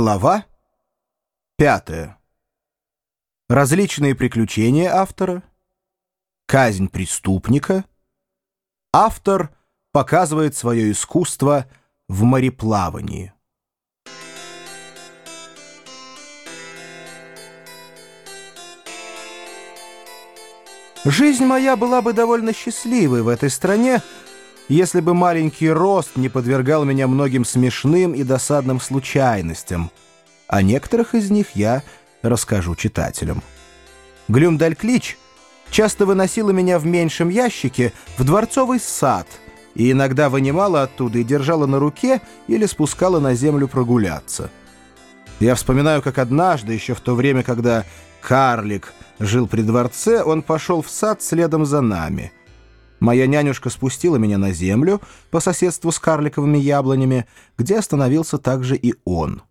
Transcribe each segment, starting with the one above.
Глава пятая. Различные приключения автора. Казнь преступника. Автор показывает свое искусство в мореплавании. Жизнь моя была бы довольно счастливой в этой стране, если бы маленький рост не подвергал меня многим смешным и досадным случайностям. О некоторых из них я расскажу читателям. Глюмдальклич часто выносила меня в меньшем ящике в дворцовый сад и иногда вынимала оттуда и держала на руке или спускала на землю прогуляться. Я вспоминаю, как однажды, еще в то время, когда карлик жил при дворце, он пошел в сад следом за нами — Моя нянюшка спустила меня на землю по соседству с карликовыми яблонями, где остановился также и он.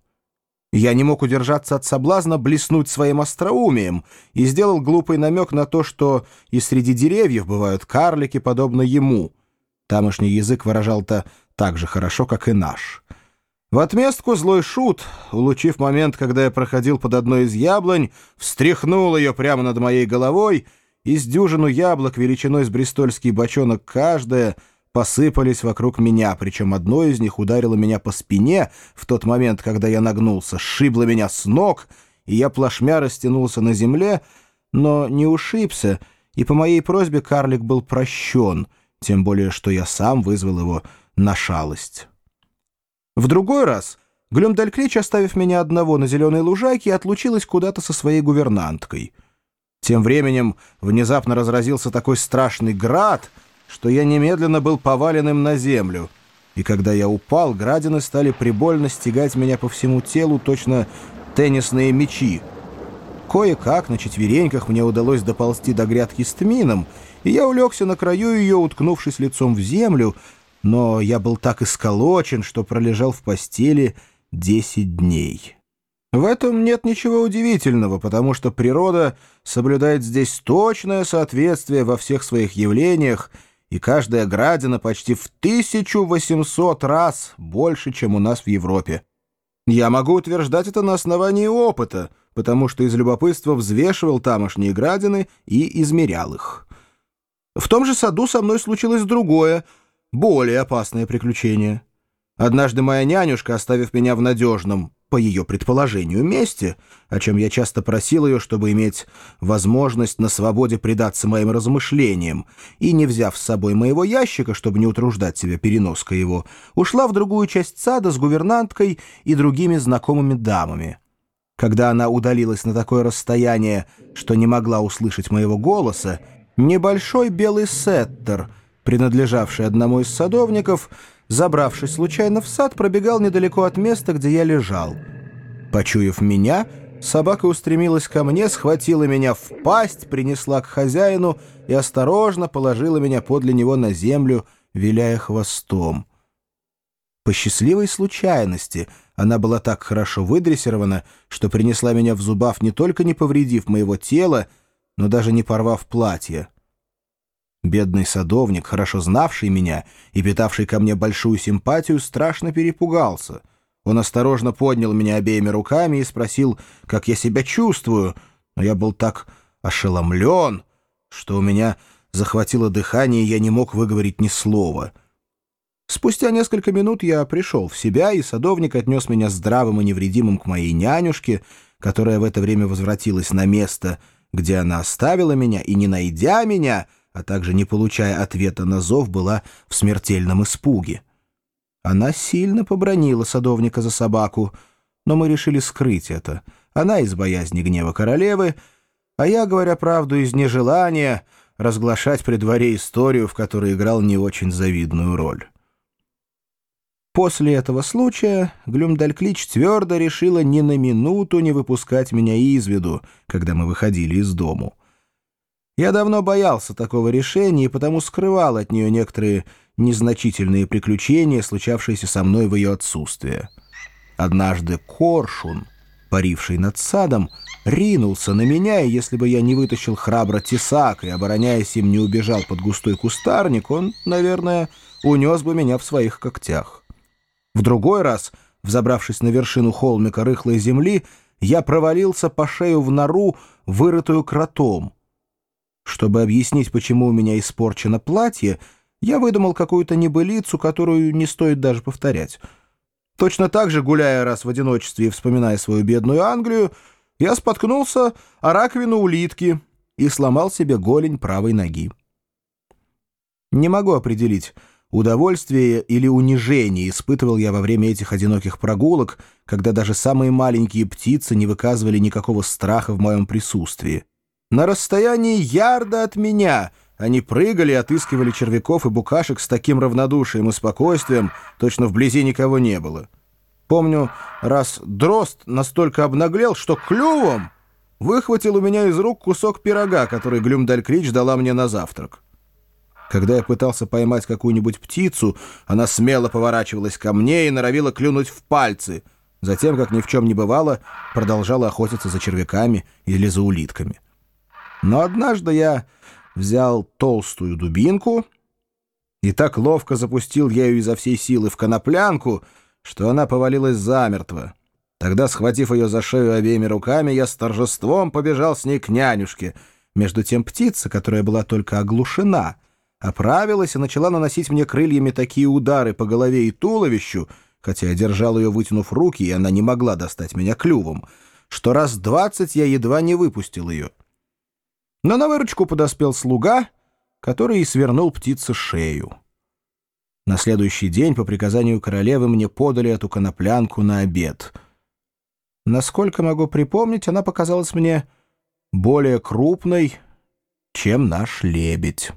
Я не мог удержаться от соблазна блеснуть своим остроумием и сделал глупый намек на то, что и среди деревьев бывают карлики, подобно ему. Тамошний язык выражал-то так же хорошо, как и наш. В отместку злой шут, улучив момент, когда я проходил под одной из яблонь, встряхнул ее прямо над моей головой — из дюжину яблок величиной с брестольский бочонок каждая посыпались вокруг меня, причем одно из них ударило меня по спине в тот момент, когда я нагнулся, сшибло меня с ног, и я плашмя растянулся на земле, но не ушибся, и по моей просьбе карлик был прощен, тем более что я сам вызвал его на шалость. В другой раз Глюмдалькрич, оставив меня одного на зеленой лужайке, отлучилась куда-то со своей гувернанткой — тем временем внезапно разразился такой страшный град, что я немедленно был повален им на землю. И когда я упал, градины стали прибольно стегать меня по всему телу, точно теннисные мячи. Кое-как на четвереньках мне удалось доползти до грядки с тмином, и я улегся на краю ее, уткнувшись лицом в землю, но я был так исколочен, что пролежал в постели десять дней». В этом нет ничего удивительного, потому что природа соблюдает здесь точное соответствие во всех своих явлениях, и каждая градина почти в 1800 раз больше, чем у нас в Европе. Я могу утверждать это на основании опыта, потому что из любопытства взвешивал тамошние градины и измерял их. В том же саду со мной случилось другое, более опасное приключение. Однажды моя нянюшка, оставив меня в надежном, по ее предположению, месте, о чем я часто просил ее, чтобы иметь возможность на свободе предаться моим размышлениям, и, не взяв с собой моего ящика, чтобы не утруждать себя переноской его, ушла в другую часть сада с гувернанткой и другими знакомыми дамами. Когда она удалилась на такое расстояние, что не могла услышать моего голоса, небольшой белый сеттер, принадлежавший одному из садовников, забравшись случайно в сад, пробегал недалеко от места, где я лежал. Почуяв меня, собака устремилась ко мне, схватила меня в пасть, принесла к хозяину и осторожно положила меня подле него на землю, виляя хвостом. По счастливой случайности она была так хорошо выдрессирована, что принесла меня в зубав не только не повредив моего тела, но даже не порвав платье. Бедный садовник, хорошо знавший меня и питавший ко мне большую симпатию, страшно перепугался. Он осторожно поднял меня обеими руками и спросил, как я себя чувствую, но я был так ошеломлен, что у меня захватило дыхание, и я не мог выговорить ни слова. Спустя несколько минут я пришел в себя, и садовник отнес меня здравым и невредимым к моей нянюшке, которая в это время возвратилась на место, где она оставила меня, и, не найдя меня, а также не получая ответа на зов, была в смертельном испуге. Она сильно побронила садовника за собаку, но мы решили скрыть это. Она из боязни гнева королевы, а я, говоря правду, из нежелания разглашать при дворе историю, в которой играл не очень завидную роль. После этого случая Глюмдальклич твердо решила ни на минуту не выпускать меня из виду, когда мы выходили из дому. Я давно боялся такого решения и потому скрывал от нее некоторые незначительные приключения, случавшиеся со мной в ее отсутствие. Однажды коршун, паривший над садом, ринулся на меня, и если бы я не вытащил храбро тесак и, обороняясь им, не убежал под густой кустарник, он, наверное, унес бы меня в своих когтях. В другой раз взобравшись на вершину холмика рыхлой земли, я провалился по шею в нору, вырытую кротом. Чтобы объяснить, почему у меня испорчено платье, я выдумал какую-то небылицу, которую не стоит даже повторять. Точно так же, гуляя раз в одиночестве и вспоминая свою бедную Англию, я споткнулся о раковину улитки и сломал себе голень правой ноги. Не могу определить, удовольствие или унижение испытывал я во время этих одиноких прогулок, когда даже самые маленькие птицы не выказывали никакого страха в моем присутствии. На расстоянии ярда от меня они прыгали и отыскивали червяков и букашек с таким равнодушием и спокойствием, точно вблизи никого не было. Помню, раз дрозд настолько обнаглел, что клювом выхватил у меня из рук кусок пирога, который Глюмдалькрич дала мне на завтрак. Когда я пытался поймать какую-нибудь птицу, она смело поворачивалась ко мне и норовила клюнуть в пальцы. Затем, как ни в чем не бывало, продолжала охотиться за червяками или за улитками. Но однажды я взял толстую дубинку и так ловко запустил ею изо всей силы в коноплянку, что она повалилась замертво. Тогда, схватив ее за шею обеими руками, я с торжеством побежал с ней к нянюшке. Между тем птица, которая была только оглушена, оправилась и начала наносить мне крыльями такие удары по голове и туловищу, хотя я держал ее, вытянув руки, и она не могла достать меня клювом, что раз двадцать я едва не выпустил ее. Но на выручку подоспел слуга, который и свернул птице шею. На следующий день по приказанию королевы мне подали эту коноплянку на обед — Насколько могу припомнить, она показалась мне более крупной, чем наш лебедь».